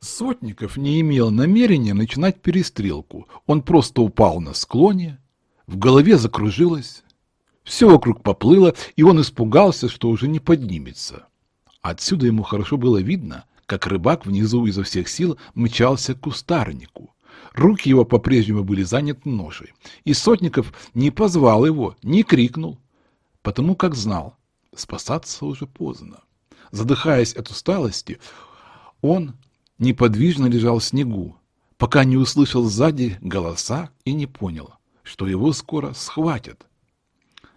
Сотников не имел намерения начинать перестрелку. Он просто упал на склоне, в голове закружилось, все вокруг поплыло, и он испугался, что уже не поднимется. Отсюда ему хорошо было видно, как рыбак внизу изо всех сил мчался к кустарнику. Руки его по-прежнему были заняты ношей, и Сотников не позвал его, не крикнул, потому как знал, спасаться уже поздно. Задыхаясь от усталости, он неподвижно лежал в снегу, пока не услышал сзади голоса и не понял, что его скоро схватят.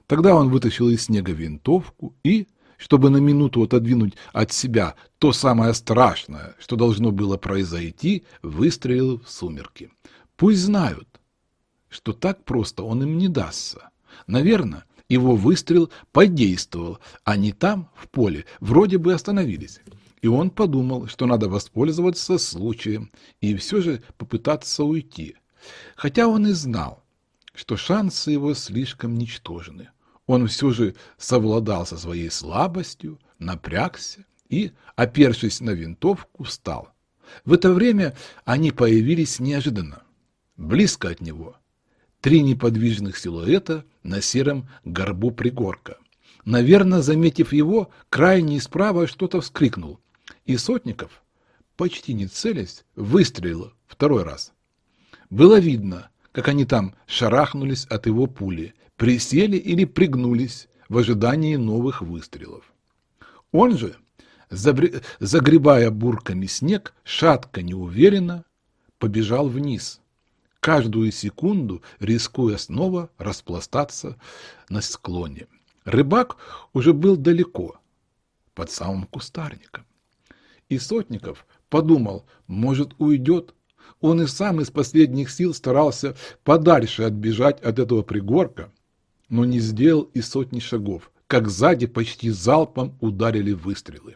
Тогда он вытащил из снега винтовку и, чтобы на минуту отодвинуть от себя то самое страшное, что должно было произойти, выстрелил в сумерки. Пусть знают, что так просто он им не дастся. Наверное, его выстрел подействовал, они там, в поле, вроде бы остановились. И он подумал, что надо воспользоваться случаем и все же попытаться уйти. Хотя он и знал, что шансы его слишком ничтожны. Он все же совладал со своей слабостью, напрягся и, опершись на винтовку, встал. В это время они появились неожиданно, близко от него. Три неподвижных силуэта на сером горбу пригорка. Наверное, заметив его, крайний справа что-то вскрикнул, и Сотников, почти не целясь, выстрелил второй раз. Было видно, как они там шарахнулись от его пули, присели или пригнулись в ожидании новых выстрелов. Он же, загребая бурками снег, шатко неуверенно побежал вниз, каждую секунду рискуя снова распластаться на склоне. Рыбак уже был далеко, под самым кустарником. И Сотников подумал, может, уйдет. Он и сам из последних сил старался подальше отбежать от этого пригорка, но не сделал и сотни шагов, как сзади почти залпом ударили выстрелы.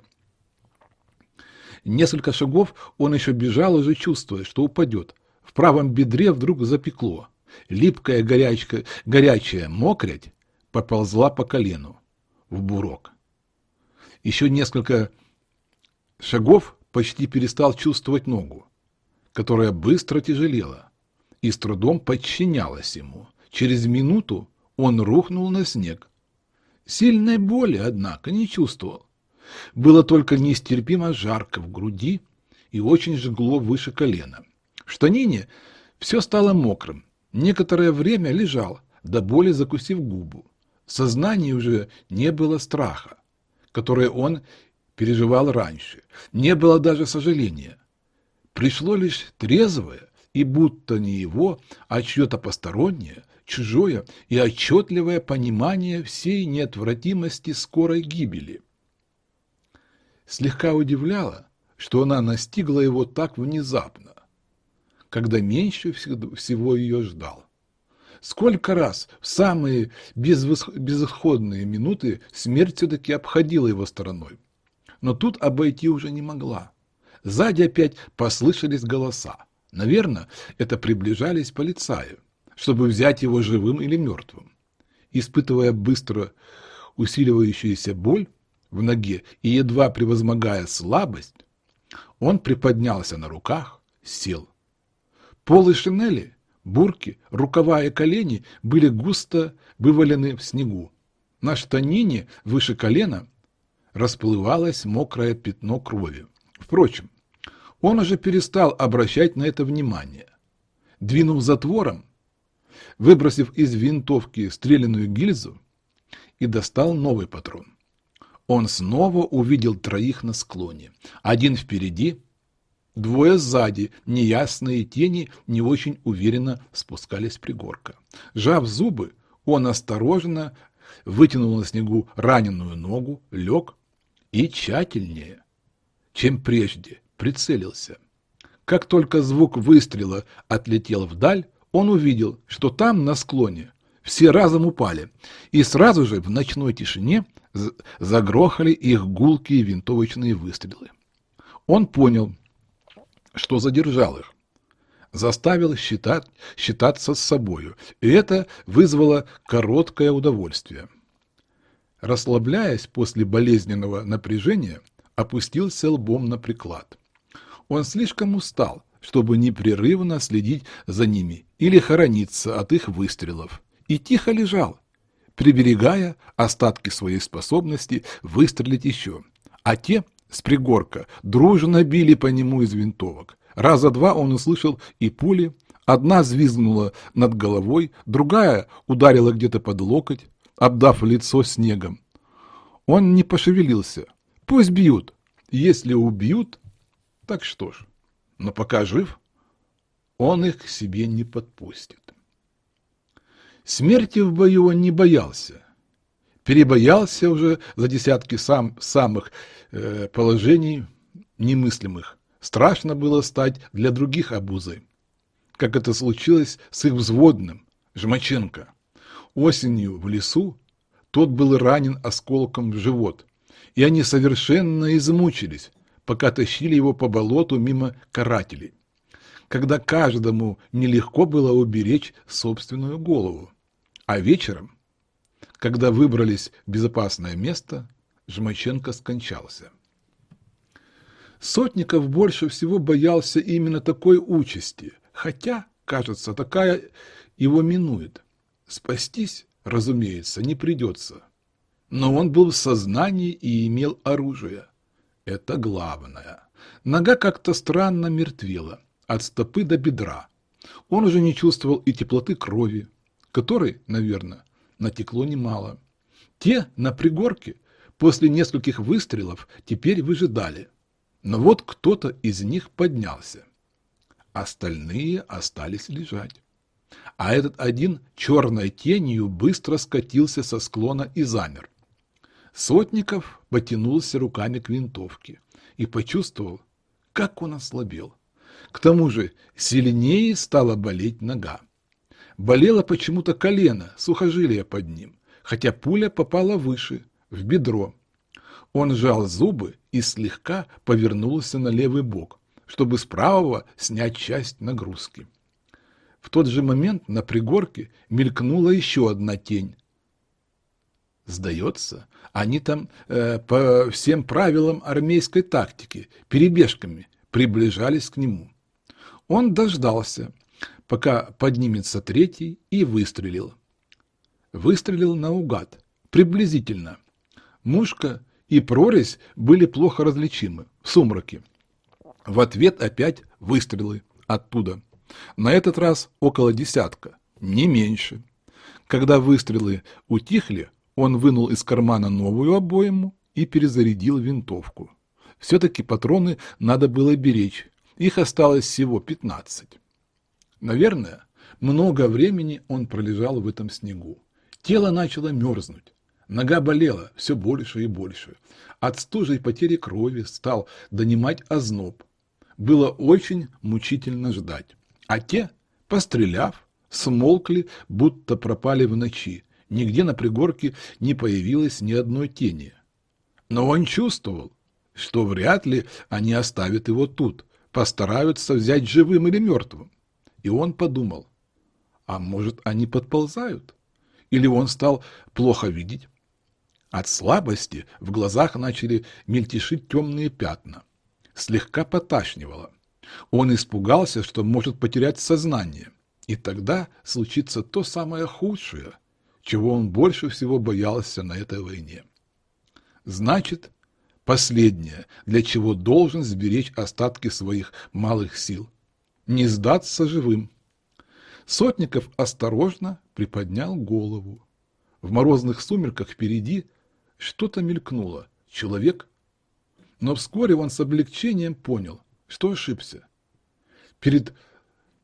Несколько шагов он еще бежал, уже чувствуя, что упадет. В правом бедре вдруг запекло. Липкая горячка, горячая мокрять поползла по колену в бурок. Еще несколько шагов почти перестал чувствовать ногу, которая быстро тяжелела и с трудом подчинялась ему. Через минуту он рухнул на снег. Сильной боли, однако, не чувствовал. Было только нестерпимо жарко в груди и очень жгло выше колена. В штанине все стало мокрым. Некоторое время лежал, до боли закусив губу. В сознании уже не было страха, которое он переживал раньше. Не было даже сожаления. Пришло лишь трезвое, и будто не его, а чье-то постороннее, чужое и отчетливое понимание всей неотвратимости скорой гибели. Слегка удивляло, что она настигла его так внезапно, когда меньше всего ее ждал. Сколько раз в самые безысходные минуты смерть все-таки обходила его стороной но тут обойти уже не могла. Сзади опять послышались голоса. Наверное, это приближались полицаи, чтобы взять его живым или мертвым. Испытывая быстро усиливающуюся боль в ноге и едва превозмогая слабость, он приподнялся на руках, сел. Полы шинели, бурки, рукава и колени были густо вывалены в снегу. На штанине выше колена расплывалось мокрое пятно крови. Впрочем, он уже перестал обращать на это внимание. Двинув затвором, выбросив из винтовки стреляную гильзу и достал новый патрон. Он снова увидел троих на склоне. Один впереди, двое сзади, неясные тени не очень уверенно спускались с пригорка. Жав зубы, он осторожно вытянул на снегу раненую ногу, лег и тщательнее, чем прежде, прицелился. Как только звук выстрела отлетел вдаль, он увидел, что там, на склоне, все разом упали, и сразу же в ночной тишине загрохали их гулкие винтовочные выстрелы. Он понял, что задержал их, заставил считать, считаться с собою, и это вызвало короткое удовольствие расслабляясь после болезненного напряжения, опустился лбом на приклад. Он слишком устал, чтобы непрерывно следить за ними или хорониться от их выстрелов, и тихо лежал, приберегая остатки своей способности выстрелить еще. А те с пригорка дружно били по нему из винтовок. Раза два он услышал и пули, одна звизгнула над головой, другая ударила где-то под локоть, обдав лицо снегом. Он не пошевелился. Пусть бьют. Если убьют, так что ж. Но пока жив, он их к себе не подпустит. Смерти в бою он не боялся. Перебоялся уже за десятки сам, самых э, положений немыслимых. Страшно было стать для других обузой, как это случилось с их взводным, Жмаченко. Осенью в лесу тот был ранен осколком в живот, и они совершенно измучились, пока тащили его по болоту мимо карателей, когда каждому нелегко было уберечь собственную голову. А вечером, когда выбрались в безопасное место, Жмаченко скончался. Сотников больше всего боялся именно такой участи, хотя, кажется, такая его минует. Спастись, разумеется, не придется. Но он был в сознании и имел оружие. Это главное. Нога как-то странно мертвела, от стопы до бедра. Он уже не чувствовал и теплоты крови, которой, наверное, натекло немало. Те на пригорке после нескольких выстрелов теперь выжидали. Но вот кто-то из них поднялся. Остальные остались лежать. А этот один черной тенью быстро скатился со склона и замер. Сотников потянулся руками к винтовке и почувствовал, как он ослабел. К тому же сильнее стала болеть нога. Болело почему-то колено, сухожилие под ним, хотя пуля попала выше, в бедро. Он сжал зубы и слегка повернулся на левый бок, чтобы с правого снять часть нагрузки. В тот же момент на пригорке мелькнула еще одна тень. Сдается, они там э, по всем правилам армейской тактики, перебежками, приближались к нему. Он дождался, пока поднимется третий, и выстрелил. Выстрелил наугад, приблизительно. Мушка и прорезь были плохо различимы в сумраке. В ответ опять выстрелы оттуда. На этот раз около десятка, не меньше. Когда выстрелы утихли, он вынул из кармана новую обойму и перезарядил винтовку. Все-таки патроны надо было беречь, их осталось всего пятнадцать. Наверное, много времени он пролежал в этом снегу. Тело начало мерзнуть. Нога болела все больше и больше. От стужи и потери крови стал донимать озноб. Было очень мучительно ждать. А те, постреляв, смолкли, будто пропали в ночи. Нигде на пригорке не появилось ни одной тени. Но он чувствовал, что вряд ли они оставят его тут, постараются взять живым или мертвым. И он подумал, а может они подползают? Или он стал плохо видеть? От слабости в глазах начали мельтешить темные пятна. Слегка поташнивало. Он испугался, что может потерять сознание. И тогда случится то самое худшее, чего он больше всего боялся на этой войне. Значит, последнее, для чего должен сберечь остатки своих малых сил. Не сдаться живым. Сотников осторожно приподнял голову. В морозных сумерках впереди – что-то мелькнуло. Человек? Но вскоре он с облегчением понял, что ошибся. Перед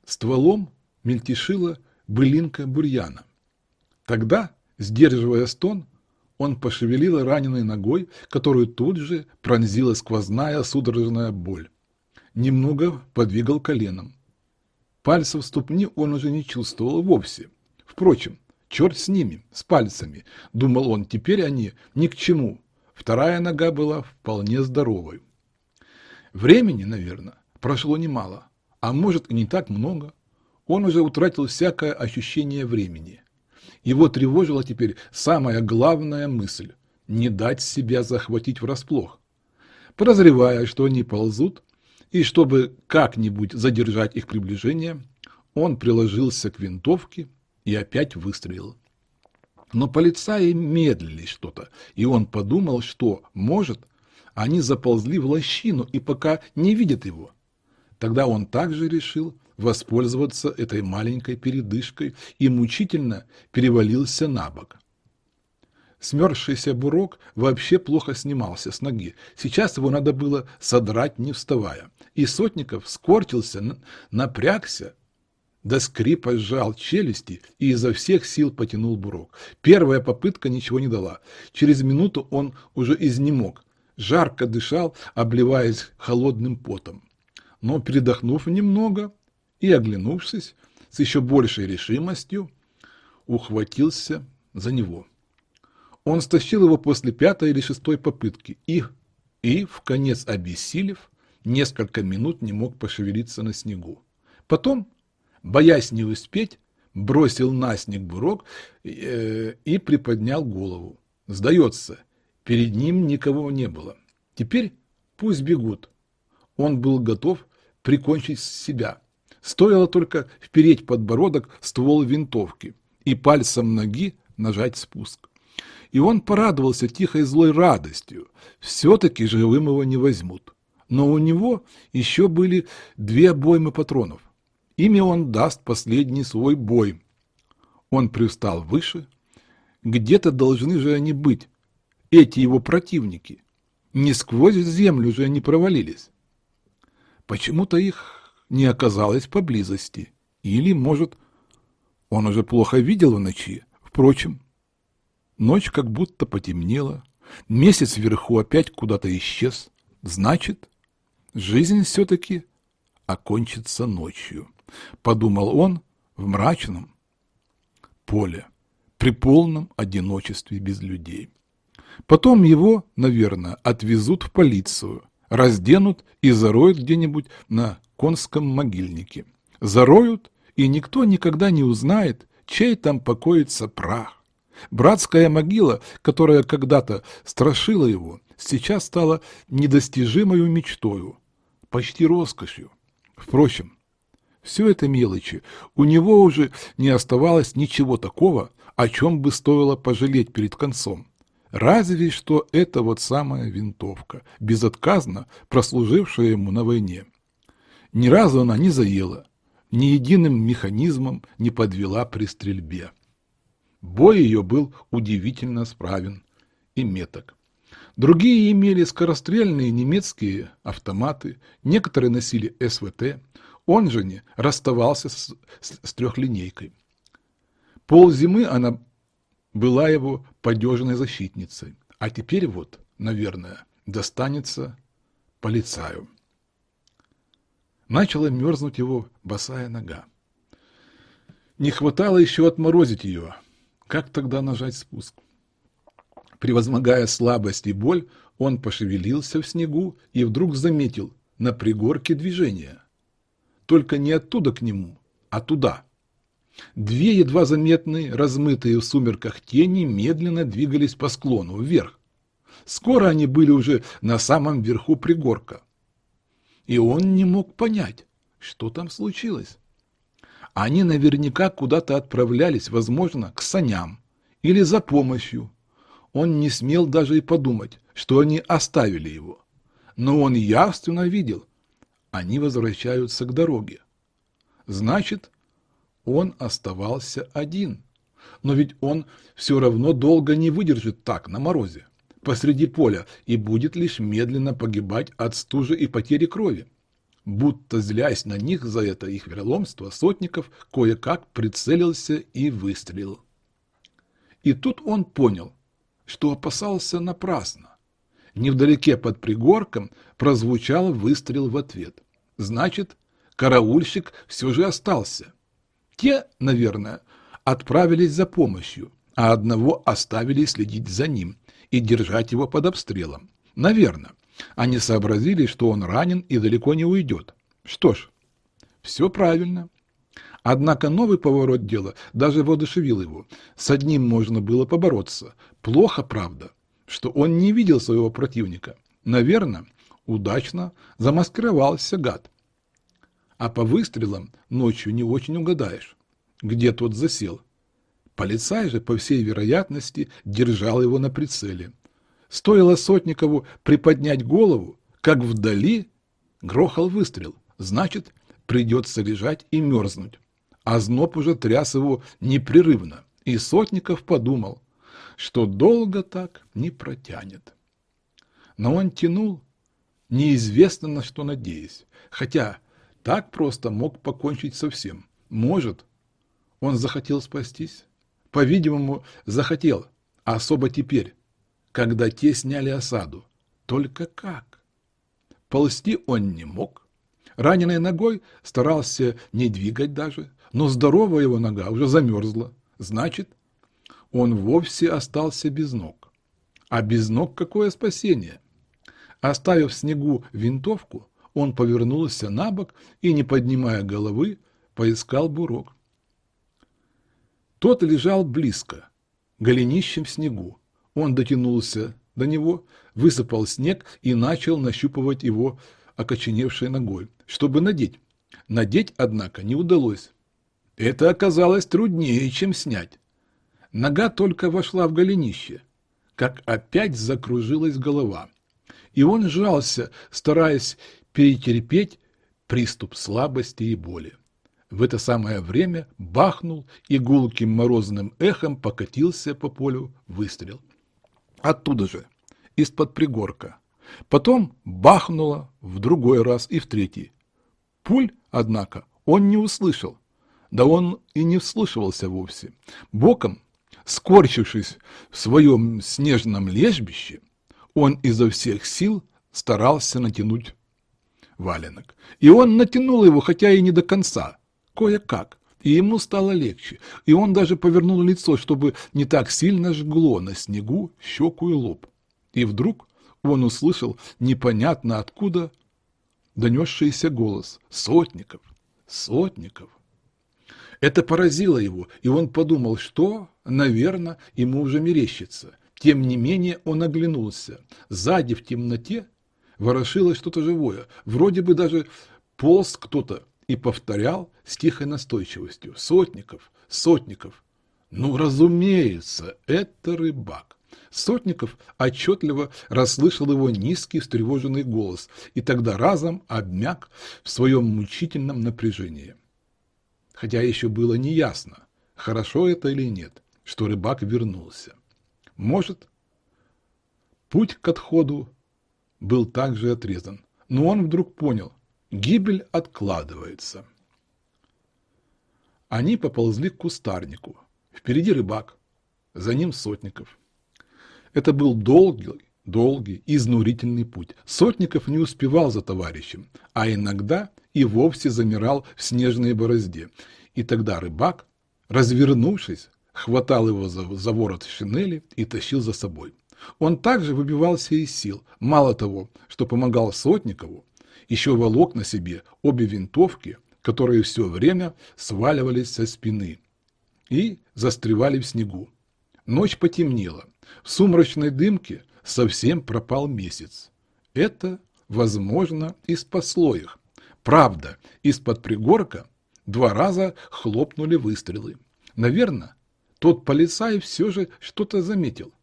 стволом мельтешила былинка бурьяна. Тогда, сдерживая стон, он пошевелил раненой ногой, которую тут же пронзила сквозная судорожная боль. Немного подвигал коленом. Пальцев ступни он уже не чувствовал вовсе. Впрочем, Черт с ними, с пальцами, думал он, теперь они ни к чему. Вторая нога была вполне здоровой. Времени, наверное, прошло немало, а может и не так много. Он уже утратил всякое ощущение времени. Его тревожила теперь самая главная мысль – не дать себя захватить врасплох. Подозревая, что они ползут, и чтобы как-нибудь задержать их приближение, он приложился к винтовке и опять выстрелил. Но полицаи медлили что-то, и он подумал, что, может, они заползли в лощину и пока не видят его. Тогда он также решил воспользоваться этой маленькой передышкой и мучительно перевалился на бок. Смерзшийся бурок вообще плохо снимался с ноги. Сейчас его надо было содрать, не вставая. И Сотников скорчился, напрягся, до скрипа сжал челюсти и изо всех сил потянул бурок. Первая попытка ничего не дала. Через минуту он уже изнемог. Жарко дышал, обливаясь холодным потом. Но, передохнув немного и оглянувшись с еще большей решимостью, ухватился за него. Он стащил его после пятой или шестой попытки и, и в конец обессилев, несколько минут не мог пошевелиться на снегу. Потом боясь не успеть, бросил на снег бурок э, и приподнял голову. Сдается, перед ним никого не было. Теперь пусть бегут. Он был готов прикончить себя. Стоило только впереть подбородок ствол винтовки и пальцем ноги нажать спуск. И он порадовался тихой злой радостью. Все-таки живым его не возьмут. Но у него еще были две обоймы патронов. Ими он даст последний свой бой. Он привстал выше. Где-то должны же они быть, эти его противники. Не сквозь землю же они провалились. Почему-то их не оказалось поблизости. Или, может, он уже плохо видел в ночи. Впрочем, ночь как будто потемнела. Месяц вверху опять куда-то исчез. Значит, жизнь все-таки окончится ночью подумал он в мрачном поле, при полном одиночестве без людей. Потом его, наверное, отвезут в полицию, разденут и зароют где-нибудь на конском могильнике. Зароют, и никто никогда не узнает, чей там покоится прах. Братская могила, которая когда-то страшила его, сейчас стала недостижимой мечтою, почти роскошью. Впрочем, все это мелочи. У него уже не оставалось ничего такого, о чем бы стоило пожалеть перед концом. Разве что это вот самая винтовка, безотказно прослужившая ему на войне. Ни разу она не заела, ни единым механизмом не подвела при стрельбе. Бой ее был удивительно справен и меток. Другие имели скорострельные немецкие автоматы, некоторые носили СВТ, он же не расставался с, с, с трехлинейкой. Пол зимы она была его подежной защитницей, а теперь вот, наверное, достанется полицаю. Начала мерзнуть его босая нога. Не хватало еще отморозить ее. Как тогда нажать спуск? Превозмогая слабость и боль, он пошевелился в снегу и вдруг заметил на пригорке движение только не оттуда к нему, а туда. Две едва заметные, размытые в сумерках тени медленно двигались по склону вверх. Скоро они были уже на самом верху пригорка. И он не мог понять, что там случилось. Они наверняка куда-то отправлялись, возможно, к саням или за помощью. Он не смел даже и подумать, что они оставили его. Но он явственно видел, они возвращаются к дороге. Значит, он оставался один. Но ведь он все равно долго не выдержит так, на морозе, посреди поля, и будет лишь медленно погибать от стужи и потери крови. Будто злясь на них за это их вероломство, Сотников кое-как прицелился и выстрелил. И тут он понял, что опасался напрасно. Невдалеке под пригорком прозвучал выстрел в ответ. Значит, караульщик все же остался. Те, наверное, отправились за помощью, а одного оставили следить за ним и держать его под обстрелом. Наверное. Они сообразили, что он ранен и далеко не уйдет. Что ж, все правильно. Однако новый поворот дела даже воодушевил его. С одним можно было побороться. Плохо, правда, что он не видел своего противника. Наверное, удачно замаскировался гад. А по выстрелам ночью не очень угадаешь, где тот засел. Полицай же, по всей вероятности, держал его на прицеле. Стоило Сотникову приподнять голову, как вдали грохал выстрел. Значит, придется лежать и мерзнуть. А зноб уже тряс его непрерывно, и Сотников подумал, что долго так не протянет. Но он тянул, неизвестно на что надеясь, хотя так просто мог покончить со всем. Может, он захотел спастись? По-видимому, захотел, а особо теперь, когда те сняли осаду. Только как? Ползти он не мог. Раненой ногой старался не двигать даже, но здоровая его нога уже замерзла. Значит, он вовсе остался без ног. А без ног какое спасение? Оставив в снегу винтовку, он повернулся на бок и, не поднимая головы, поискал бурок. Тот лежал близко, голенищем в снегу. Он дотянулся до него, высыпал снег и начал нащупывать его окоченевшей ногой, чтобы надеть. Надеть, однако, не удалось. Это оказалось труднее, чем снять. Нога только вошла в голенище, как опять закружилась голова. И он сжался, стараясь перетерпеть приступ слабости и боли. В это самое время бахнул и гулким морозным эхом покатился по полю выстрел. Оттуда же, из-под пригорка. Потом бахнуло в другой раз и в третий. Пуль, однако, он не услышал. Да он и не вслушивался вовсе. Боком, скорчившись в своем снежном лежбище, он изо всех сил старался натянуть валенок. И он натянул его, хотя и не до конца, кое-как, и ему стало легче, и он даже повернул лицо, чтобы не так сильно жгло на снегу щеку и лоб. И вдруг он услышал непонятно откуда донесшийся голос «Сотников! Сотников!». Это поразило его, и он подумал, что, наверное, ему уже мерещится. Тем не менее он оглянулся. Сзади в темноте ворошилось что-то живое, вроде бы даже полз кто-то и повторял с тихой настойчивостью «Сотников! Сотников!» Ну, разумеется, это рыбак. Сотников отчетливо расслышал его низкий встревоженный голос и тогда разом обмяк в своем мучительном напряжении. Хотя еще было неясно, хорошо это или нет, что рыбак вернулся. Может, путь к отходу был также отрезан, но он вдруг понял, Гибель откладывается. Они поползли к кустарнику. Впереди рыбак, за ним Сотников. Это был долгий, долгий, изнурительный путь. Сотников не успевал за товарищем, а иногда и вовсе замирал в снежной борозде. И тогда рыбак, развернувшись, хватал его за, за ворот шинели и тащил за собой. Он также выбивался из сил. Мало того, что помогал Сотникову, еще волок на себе обе винтовки, которые все время сваливались со спины и застревали в снегу. Ночь потемнела. В сумрачной дымке совсем пропал месяц. Это, возможно, и спасло их. Правда, из-под пригорка два раза хлопнули выстрелы. Наверное, тот полицай все же что-то заметил.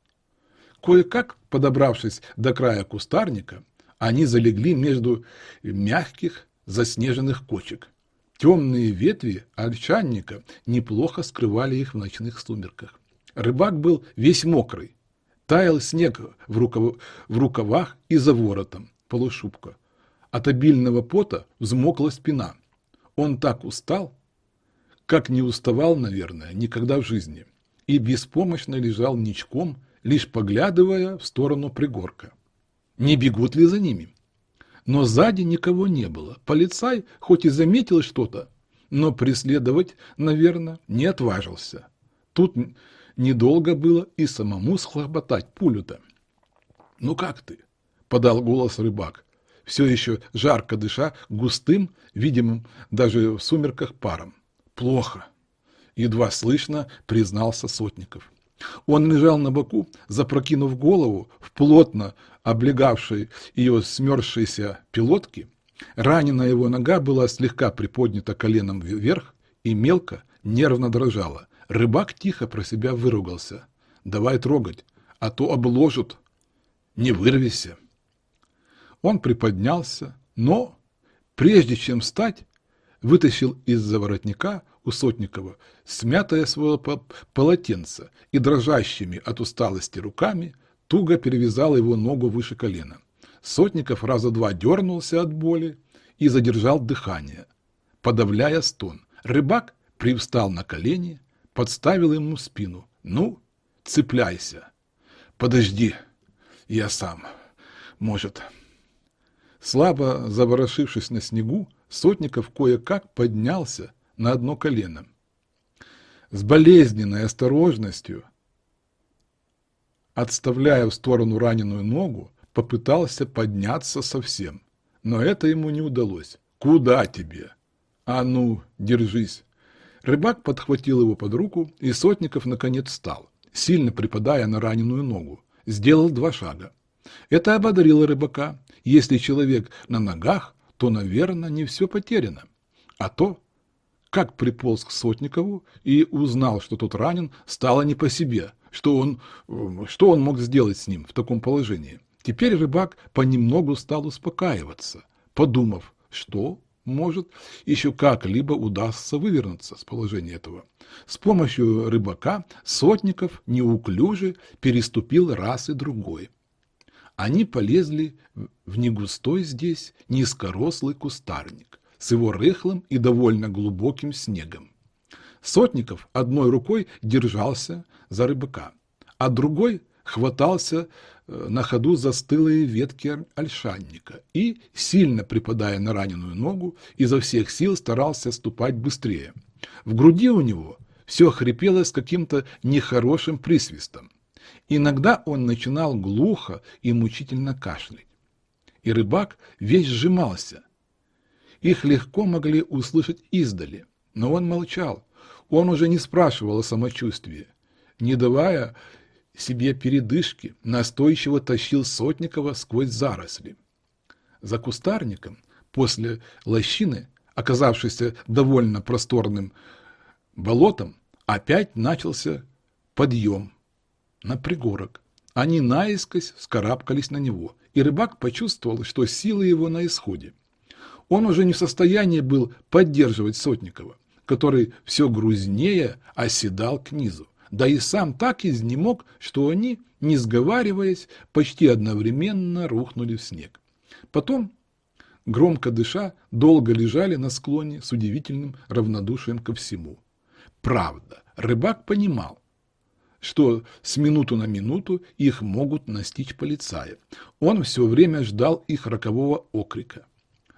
Кое-как, подобравшись до края кустарника, они залегли между мягких заснеженных кочек. Темные ветви ольчанника неплохо скрывали их в ночных сумерках. Рыбак был весь мокрый. Таял снег в, рукав... в рукавах и за воротом, полушубка. От обильного пота взмокла спина. Он так устал, как не уставал, наверное, никогда в жизни, и беспомощно лежал ничком, лишь поглядывая в сторону пригорка не бегут ли за ними. Но сзади никого не было. Полицай хоть и заметил что-то, но преследовать, наверное, не отважился. Тут недолго было и самому схлопотать пулю-то. «Ну как ты?» — подал голос рыбак, все еще жарко дыша густым, видимым даже в сумерках паром. «Плохо», — едва слышно признался Сотников. Он лежал на боку, запрокинув голову в плотно облегавшей ее смерзшейся пилотке. Раненая его нога была слегка приподнята коленом вверх и мелко, нервно дрожала. Рыбак тихо про себя выругался. «Давай трогать, а то обложат. Не вырвися». Он приподнялся, но, прежде чем встать, вытащил из-за воротника у Сотникова смятое свое полотенце и дрожащими от усталости руками туго перевязал его ногу выше колена. Сотников раза два дернулся от боли и задержал дыхание, подавляя стон. Рыбак привстал на колени, подставил ему спину. «Ну, цепляйся. Подожди, я сам. Может...» Слабо заворошившись на снегу, Сотников кое-как поднялся на одно колено. С болезненной осторожностью, отставляя в сторону раненую ногу, попытался подняться совсем. Но это ему не удалось. «Куда тебе?» «А ну, держись!» Рыбак подхватил его под руку, и Сотников наконец встал, сильно припадая на раненую ногу. Сделал два шага. Это ободрило рыбака, если человек на ногах, то, наверное, не все потеряно. А то, как приполз к Сотникову и узнал, что тот ранен, стало не по себе, что он, что он мог сделать с ним в таком положении. Теперь рыбак понемногу стал успокаиваться, подумав, что, может, еще как-либо удастся вывернуться с положения этого. С помощью рыбака Сотников неуклюже переступил раз и другой. Они полезли в негустой здесь низкорослый кустарник с его рыхлым и довольно глубоким снегом. Сотников одной рукой держался за рыбака, а другой хватался э, на ходу за стылые ветки ольшанника и, сильно припадая на раненую ногу, изо всех сил старался ступать быстрее. В груди у него все хрипело с каким-то нехорошим присвистом. Иногда он начинал глухо и мучительно кашлять. И рыбак весь сжимался. Их легко могли услышать издали, но он молчал. Он уже не спрашивал о самочувствии. Не давая себе передышки, настойчиво тащил Сотникова сквозь заросли. За кустарником, после лощины, оказавшейся довольно просторным болотом, опять начался подъем на пригорок. Они наискось вскарабкались на него, и рыбак почувствовал, что силы его на исходе. Он уже не в состоянии был поддерживать Сотникова, который все грузнее оседал к низу. Да и сам так изнемог, что они, не сговариваясь, почти одновременно рухнули в снег. Потом, громко дыша, долго лежали на склоне с удивительным равнодушием ко всему. Правда, рыбак понимал, что с минуту на минуту их могут настичь полицаи. Он все время ждал их рокового окрика.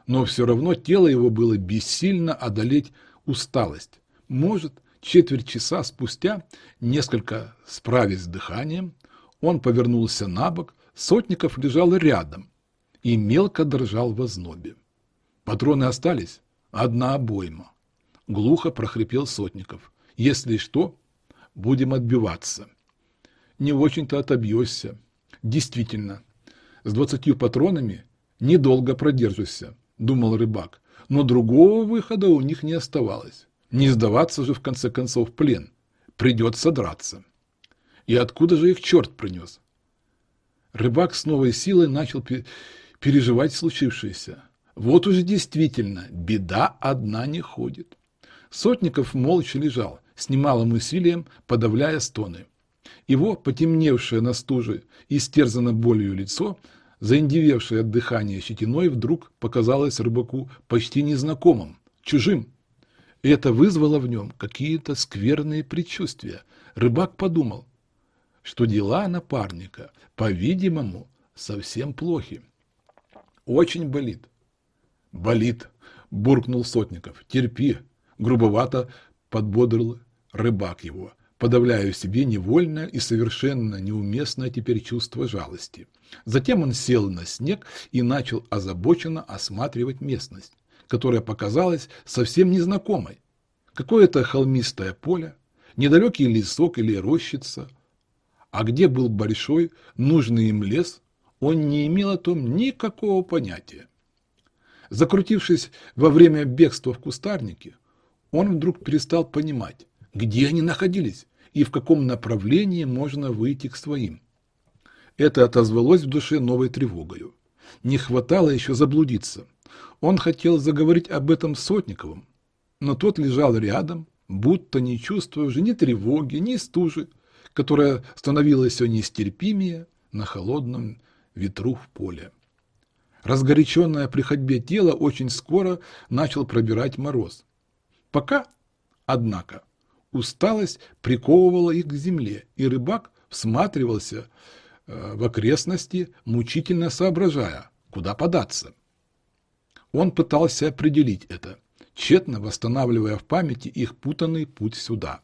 Но все равно тело его было бессильно одолеть усталость. Может, четверть часа спустя, несколько справясь с дыханием, он повернулся на бок, Сотников лежал рядом и мелко дрожал в ознобе. Патроны остались? Одна обойма. Глухо прохрипел Сотников. Если что, будем отбиваться. Не очень-то отобьешься. Действительно, с двадцатью патронами недолго продержишься, думал рыбак, но другого выхода у них не оставалось. Не сдаваться же в конце концов в плен. Придется драться. И откуда же их черт принес? Рыбак с новой силой начал переживать случившееся. Вот уже действительно, беда одна не ходит. Сотников молча лежал, с немалым усилием подавляя стоны. Его потемневшее на стуже и стерзано болью лицо, заиндевевшее от дыхания щетиной, вдруг показалось рыбаку почти незнакомым, чужим. И это вызвало в нем какие-то скверные предчувствия. Рыбак подумал, что дела напарника, по-видимому, совсем плохи. Очень болит. Болит, буркнул Сотников. Терпи, грубовато подбодрил рыбак его, подавляя в себе невольное и совершенно неуместное теперь чувство жалости. Затем он сел на снег и начал озабоченно осматривать местность, которая показалась совсем незнакомой. Какое-то холмистое поле, недалекий лесок или рощица, А где был большой, нужный им лес, он не имел о том никакого понятия. Закрутившись во время бегства в кустарнике, он вдруг перестал понимать, где они находились и в каком направлении можно выйти к своим. Это отозвалось в душе новой тревогою. Не хватало еще заблудиться. Он хотел заговорить об этом с Сотниковым, но тот лежал рядом, будто не чувствуя уже ни тревоги, ни стужи, которая становилась все нестерпимее на холодном ветру в поле. Разгоряченное при ходьбе тело очень скоро начал пробирать мороз. Пока, однако, усталость приковывала их к земле, и рыбак всматривался э, в окрестности, мучительно соображая, куда податься. Он пытался определить это, тщетно восстанавливая в памяти их путанный путь сюда.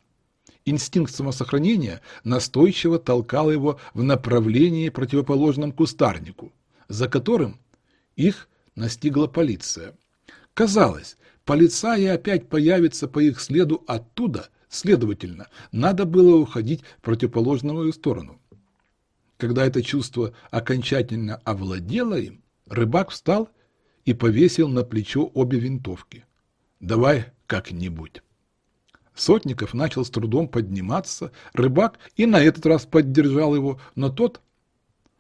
Инстинкт самосохранения настойчиво толкал его в направлении противоположном кустарнику, за которым их настигла полиция. Казалось, полицаи опять появятся по их следу оттуда, следовательно, надо было уходить в противоположную сторону. Когда это чувство окончательно овладело им, рыбак встал и повесил на плечо обе винтовки. «Давай как-нибудь». Сотников начал с трудом подниматься, рыбак и на этот раз поддержал его, но тот,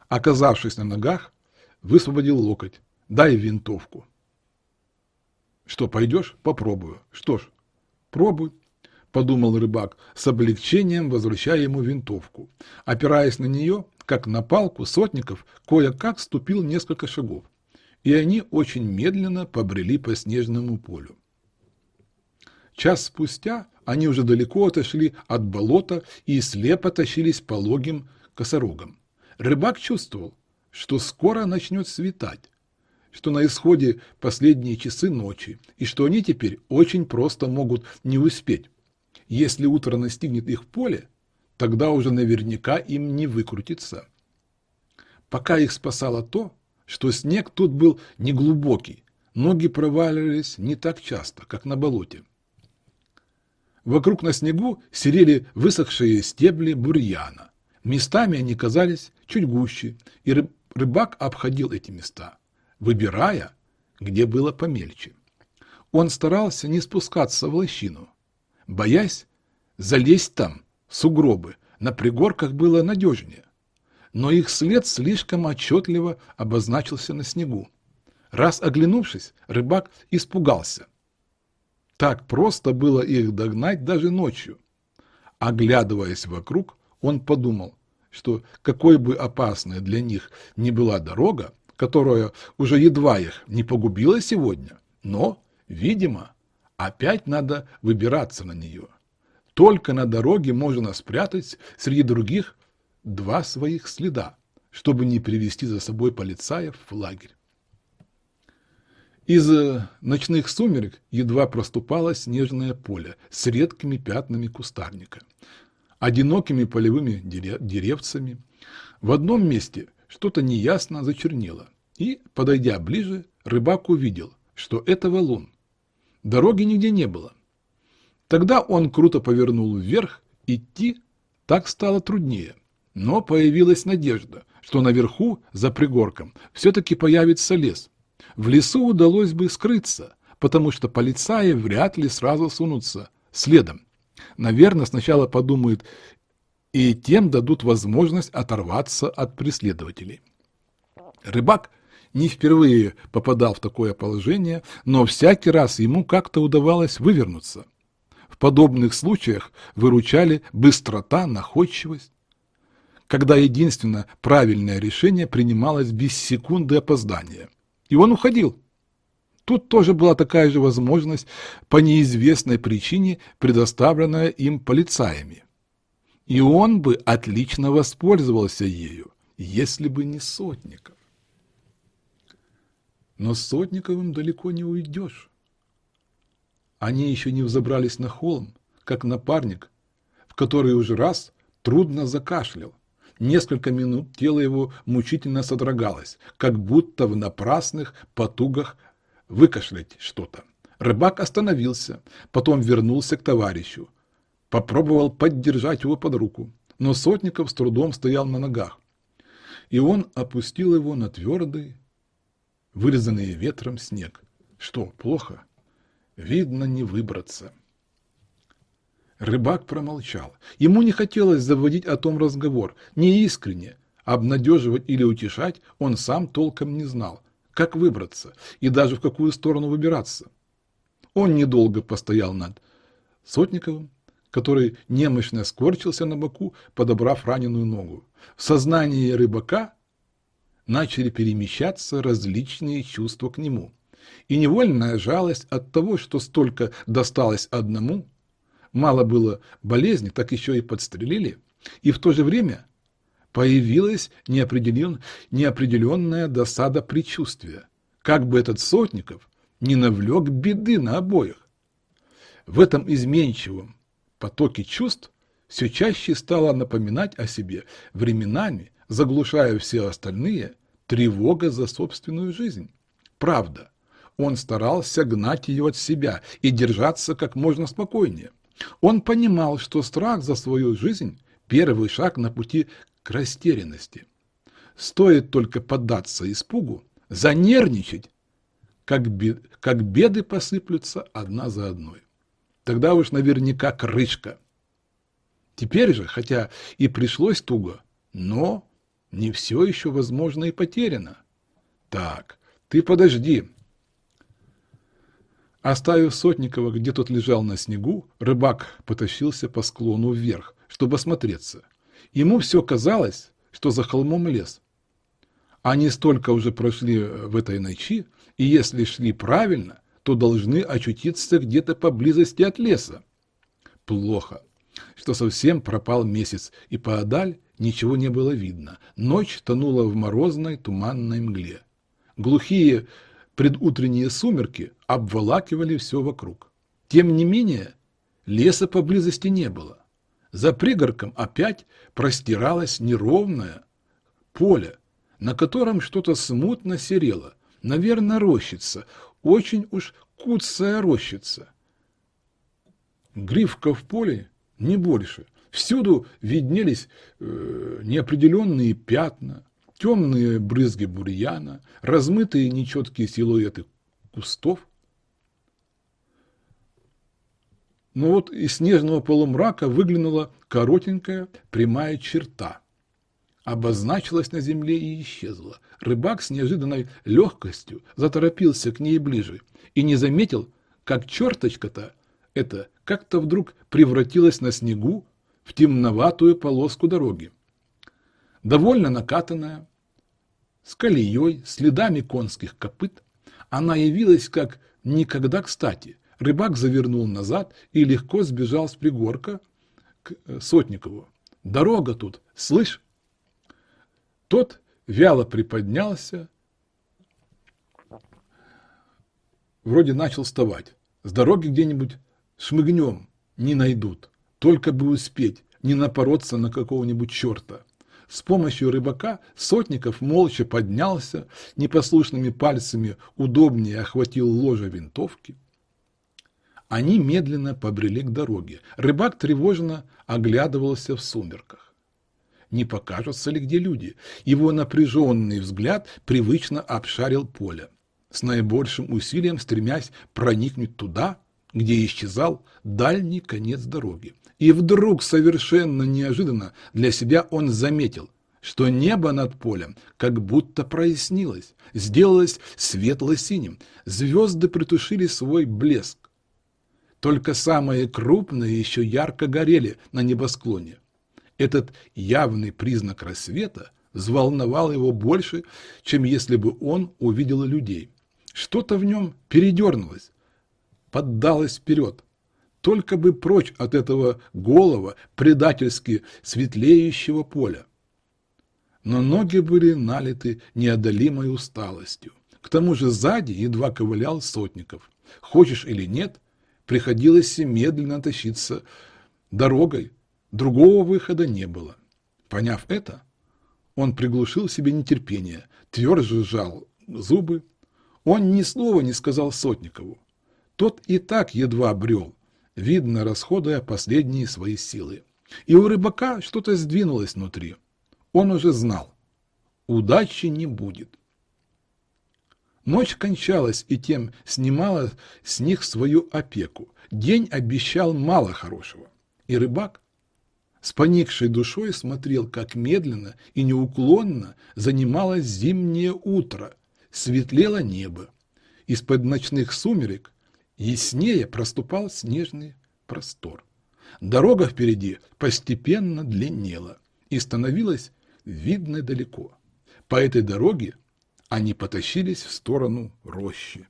оказавшись на ногах, высвободил локоть. «Дай винтовку». «Что, пойдешь? Попробую». «Что ж, пробуй», — подумал рыбак, с облегчением возвращая ему винтовку. Опираясь на нее, как на палку, Сотников кое-как ступил несколько шагов, и они очень медленно побрели по снежному полю. Час спустя они уже далеко отошли от болота и слепо тащились по логим косорогам. Рыбак чувствовал, что скоро начнет светать, что на исходе последние часы ночи, и что они теперь очень просто могут не успеть. Если утро настигнет их в поле, тогда уже наверняка им не выкрутиться. Пока их спасало то, что снег тут был неглубокий, ноги проваливались не так часто, как на болоте. Вокруг на снегу серели высохшие стебли бурьяна. Местами они казались чуть гуще, и рыбак обходил эти места, выбирая, где было помельче. Он старался не спускаться в лощину, боясь залезть там, в сугробы, на пригорках было надежнее. Но их след слишком отчетливо обозначился на снегу. Раз оглянувшись, рыбак испугался. Так просто было их догнать даже ночью. Оглядываясь вокруг, он подумал, что какой бы опасной для них ни была дорога, которая уже едва их не погубила сегодня, но, видимо, опять надо выбираться на нее. Только на дороге можно спрятать среди других два своих следа, чтобы не привести за собой полицаев в лагерь. Из э, ночных сумерек едва проступало снежное поле с редкими пятнами кустарника, одинокими полевыми деревцами. В одном месте что-то неясно зачернело, и, подойдя ближе, рыбак увидел, что это валун. Дороги нигде не было. Тогда он круто повернул вверх, идти так стало труднее. Но появилась надежда, что наверху, за пригорком, все-таки появится лес, в лесу удалось бы скрыться, потому что полицаи вряд ли сразу сунутся следом. Наверное, сначала подумают, и тем дадут возможность оторваться от преследователей. Рыбак не впервые попадал в такое положение, но всякий раз ему как-то удавалось вывернуться. В подобных случаях выручали быстрота, находчивость, когда единственно правильное решение принималось без секунды опоздания – и он уходил. Тут тоже была такая же возможность по неизвестной причине, предоставленная им полицаями. И он бы отлично воспользовался ею, если бы не Сотников. Но с Сотниковым далеко не уйдешь. Они еще не взобрались на холм, как напарник, в который уже раз трудно закашлял. Несколько минут тело его мучительно содрогалось, как будто в напрасных потугах выкашлять что-то. Рыбак остановился, потом вернулся к товарищу. Попробовал поддержать его под руку, но Сотников с трудом стоял на ногах, и он опустил его на твердый, вырезанный ветром снег. Что, плохо? Видно, не выбраться. Рыбак промолчал. Ему не хотелось заводить о том разговор, не искренне, обнадеживать или утешать он сам толком не знал, как выбраться и даже в какую сторону выбираться. Он недолго постоял над Сотниковым, который немощно скорчился на боку, подобрав раненую ногу. В сознании рыбака начали перемещаться различные чувства к нему. И невольная жалость от того, что столько досталось одному, мало было болезни, так еще и подстрелили, и в то же время появилась неопределен, неопределенная досада предчувствия, как бы этот Сотников не навлек беды на обоих. В этом изменчивом потоке чувств все чаще стало напоминать о себе временами, заглушая все остальные, тревога за собственную жизнь. Правда, он старался гнать ее от себя и держаться как можно спокойнее. Он понимал, что страх за свою жизнь – первый шаг на пути к растерянности. Стоит только поддаться испугу, занервничать, как, бед, как беды посыплются одна за одной. Тогда уж наверняка крышка. Теперь же, хотя и пришлось туго, но не все еще возможно и потеряно. Так, ты подожди. Оставив Сотникова, где тот лежал на снегу, рыбак потащился по склону вверх, чтобы осмотреться. Ему все казалось, что за холмом лес. Они столько уже прошли в этой ночи, и если шли правильно, то должны очутиться где-то поблизости от леса. Плохо, что совсем пропал месяц, и поодаль ничего не было видно. Ночь тонула в морозной туманной мгле. Глухие предутренние сумерки обволакивали все вокруг. Тем не менее, леса поблизости не было. За пригорком опять простиралось неровное поле, на котором что-то смутно серело. Наверное, рощица, очень уж куцая рощица. Грифка в поле не больше. Всюду виднелись э, неопределенные пятна, темные брызги бурьяна, размытые нечеткие силуэты кустов. Но вот из снежного полумрака выглянула коротенькая прямая черта. Обозначилась на земле и исчезла. Рыбак с неожиданной легкостью заторопился к ней ближе и не заметил, как черточка-то это как-то вдруг превратилась на снегу в темноватую полоску дороги. Довольно накатанная, с колеей, следами конских копыт, она явилась как никогда кстати, Рыбак завернул назад и легко сбежал с пригорка к э, Сотникову. «Дорога тут, слышь?» Тот вяло приподнялся, вроде начал вставать. С дороги где-нибудь шмыгнем не найдут. Только бы успеть, не напороться на какого-нибудь черта. С помощью рыбака Сотников молча поднялся, непослушными пальцами удобнее охватил ложе винтовки, они медленно побрели к дороге. Рыбак тревожно оглядывался в сумерках. Не покажутся ли где люди? Его напряженный взгляд привычно обшарил поле, с наибольшим усилием стремясь проникнуть туда, где исчезал дальний конец дороги. И вдруг, совершенно неожиданно для себя он заметил, что небо над полем как будто прояснилось, сделалось светло-синим, звезды притушили свой блеск, только самые крупные еще ярко горели на небосклоне. Этот явный признак рассвета взволновал его больше, чем если бы он увидел людей. Что-то в нем передернулось, поддалось вперед. Только бы прочь от этого голого, предательски светлеющего поля. Но ноги были налиты неодолимой усталостью. К тому же сзади едва ковылял сотников. Хочешь или нет, приходилось медленно тащиться дорогой, другого выхода не было. Поняв это, он приглушил себе нетерпение, тверже сжал зубы. Он ни слова не сказал Сотникову. Тот и так едва брел, видно, расходуя последние свои силы. И у рыбака что-то сдвинулось внутри. Он уже знал, удачи не будет. Ночь кончалась и тем снимала с них свою опеку. День обещал мало хорошего. И рыбак с поникшей душой смотрел, как медленно и неуклонно занималось зимнее утро, светлело небо. Из-под ночных сумерек яснее проступал снежный простор. Дорога впереди постепенно длиннела и становилась видной далеко. По этой дороге они потащились в сторону рощи.